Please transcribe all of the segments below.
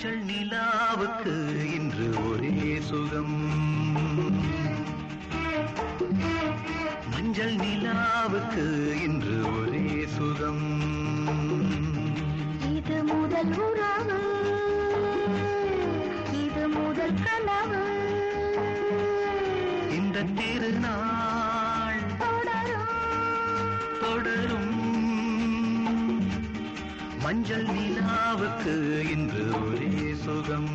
நிலாவுக்கு இன்று ஒரே சுகம். மஞ்சள் நிலாவுக்கு இன்று ஒரே சுகம். இது முதல் உறவு. இது முதல் கனவு. இந்த திருநாள் தொடரும். தொடரும். மஞ்சள் நிலாவுக்கு இன்று ஒரே சுகம்.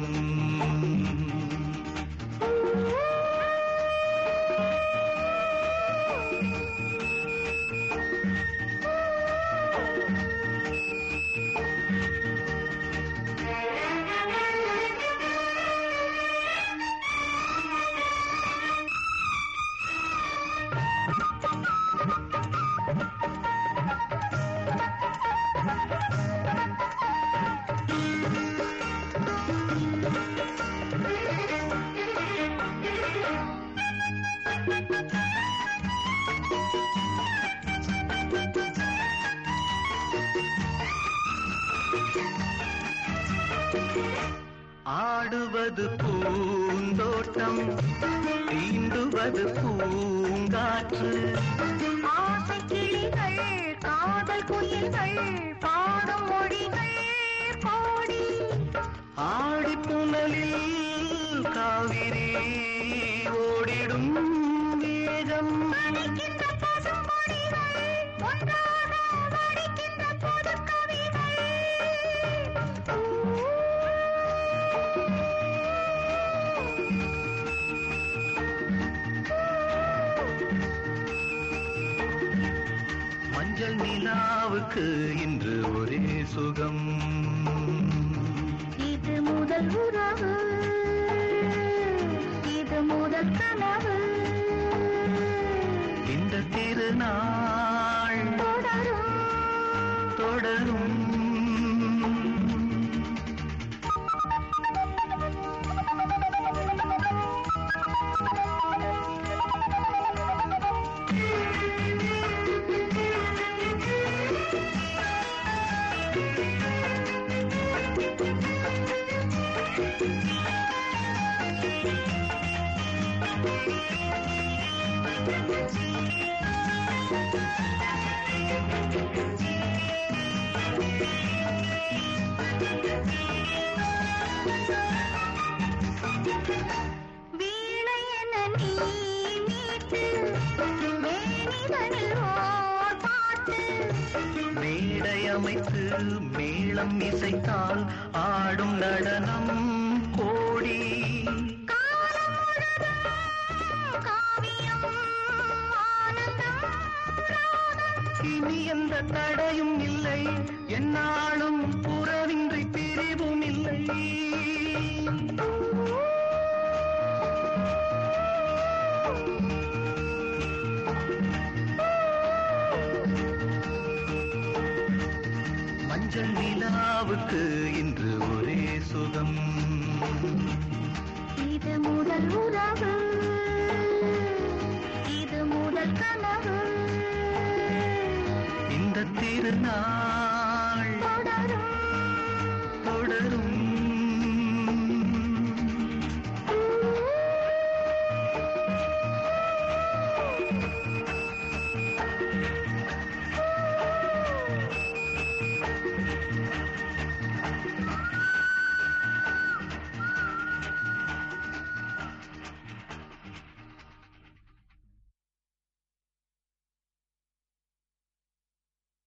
ஆடுவது பூந்தோட்டம் தீண்டுவது பூங்காற்று. ஆசை கிளிகள் காதல் குயில்கள் பாடும் மொழிகள் கோடி ஆடி புனலில் காவிரி ஓடிடும் வேகம். நிலாவுக்கு இன்று ஒரே சுகம். இது முதல் உறவு. இது முதல் கனவு. இந்த திருநாள் அமைத்து மேளம் இசைத்தால் ஆடும் நடனம் இனி எந்த தடையும் இல்லை. என்னாலும் புறவின்றி பிரிவும் இல்லை. மஞ்சள் நிலாவுக்கு இன்று ஒரே சுகம். இது முதல் உறவு. இது